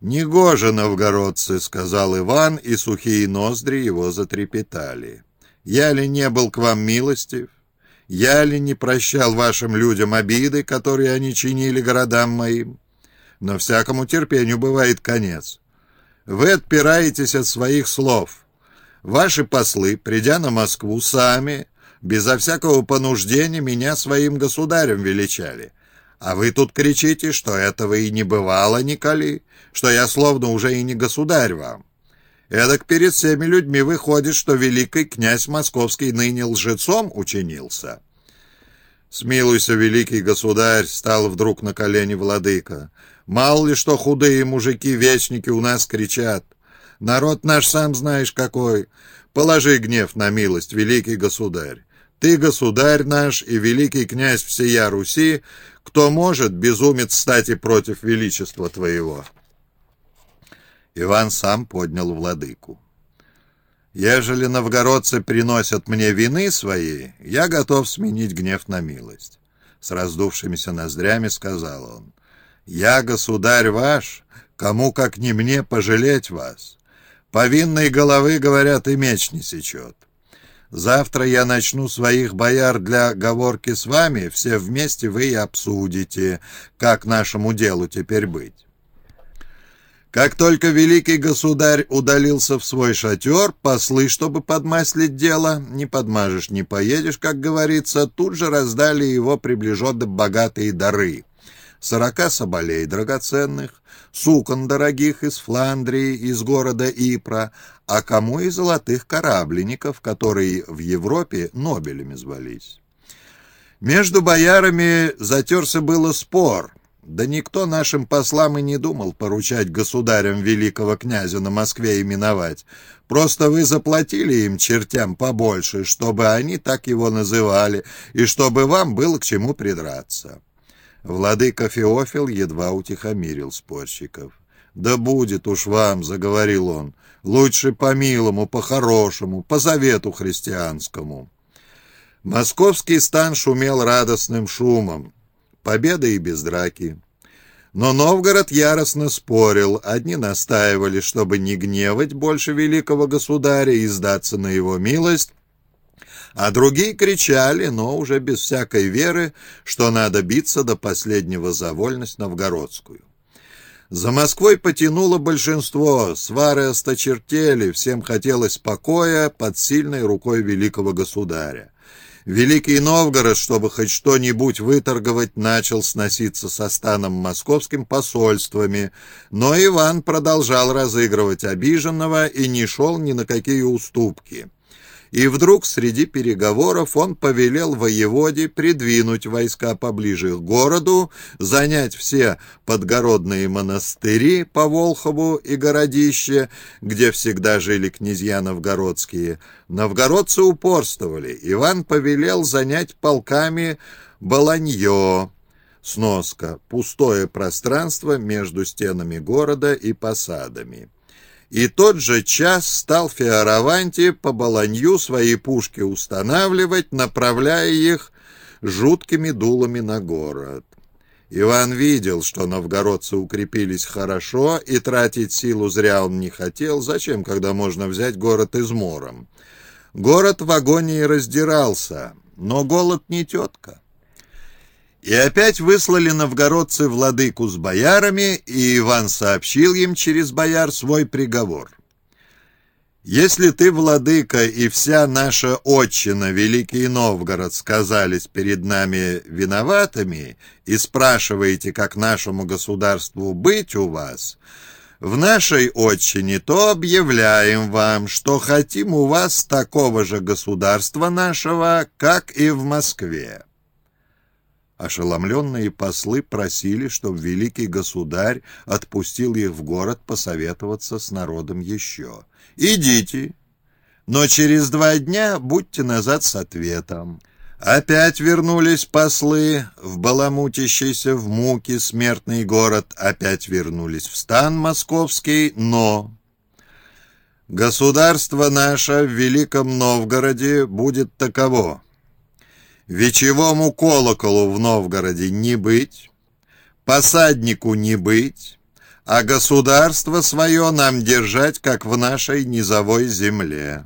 «Негоже, новгородцы», — сказал Иван, и сухие ноздри его затрепетали. «Я ли не был к вам милостив? Я ли не прощал вашим людям обиды, которые они чинили городам моим? Но всякому терпению бывает конец. Вы отпираетесь от своих слов. Ваши послы, придя на Москву, сами, безо всякого понуждения, меня своим государем величали». А вы тут кричите, что этого и не бывало, Николи, что я словно уже и не государь вам. Эдак перед всеми людьми выходит, что великий князь московский ныне лжецом учинился. Смилуйся, великий государь, стал вдруг на колени владыка. Мало ли что худые мужики-вечники у нас кричат. Народ наш сам знаешь какой. Положи гнев на милость, великий государь. Ты, государь наш и великий князь всея Руси, кто может, безумец, стать и против величества твоего?» Иван сам поднял владыку. «Ежели новгородцы приносят мне вины свои, я готов сменить гнев на милость». С раздувшимися ноздрями сказал он. «Я, государь ваш, кому как не мне пожалеть вас. Повинной головы, говорят, и меч не сечет. Завтра я начну своих бояр для говорки с вами, все вместе вы и обсудите, как нашему делу теперь быть. Как только великий государь удалился в свой шатер, послы, чтобы подмаслить дело, не подмажешь, не поедешь, как говорится, тут же раздали его приближенным богатые дары. Сорока соболей драгоценных, сукон дорогих из Фландрии, из города Ипра, а кому и золотых корабленников, которые в Европе Нобелями звались. Между боярами затерся было спор, да никто нашим послам и не думал поручать государям великого князя на Москве именовать. Просто вы заплатили им чертям побольше, чтобы они так его называли, и чтобы вам было к чему придраться. Владыка Феофил едва утихомирил спорщиков. «Да будет уж вам», — заговорил он, — «лучше по-милому, по-хорошему, по завету христианскому». Московский стан шумел радостным шумом. Победа и без драки. Но Новгород яростно спорил. Одни настаивали, чтобы не гневать больше великого государя и сдаться на его милость, а другие кричали, но уже без всякой веры, что надо биться до последнего за вольность новгородскую. За Москвой потянуло большинство, свары осточертели, всем хотелось покоя под сильной рукой великого государя. Великий Новгород, чтобы хоть что-нибудь выторговать, начал сноситься со станом московским посольствами, но Иван продолжал разыгрывать обиженного и не шел ни на какие уступки. И вдруг среди переговоров он повелел воеводе придвинуть войска поближе к городу, занять все подгородные монастыри по Волхову и городище, где всегда жили князья новгородские. Новгородцы упорствовали. Иван повелел занять полками Баланье, сноска, пустое пространство между стенами города и посадами и тот же час стал Феораванти по Баланью свои пушки устанавливать, направляя их жуткими дулами на город. Иван видел, что новгородцы укрепились хорошо, и тратить силу зря он не хотел. Зачем, когда можно взять город измором? Город в агонии раздирался, но голод не тетка. И опять выслали новгородцы владыку с боярами, и Иван сообщил им через бояр свой приговор. «Если ты, владыка, и вся наша отчина, Великий Новгород, сказались перед нами виноватыми и спрашиваете, как нашему государству быть у вас, в нашей отчине, то объявляем вам, что хотим у вас такого же государства нашего, как и в Москве». Ошеломленные послы просили, чтобы великий государь отпустил их в город посоветоваться с народом еще. «Идите, но через два дня будьте назад с ответом». Опять вернулись послы в баламутящийся в муки смертный город, опять вернулись в стан московский, но... Государство наше в Великом Новгороде будет таково. Вечевому колоколу в Новгороде не быть, посаднику не быть, а государство свое нам держать, как в нашей низовой земле».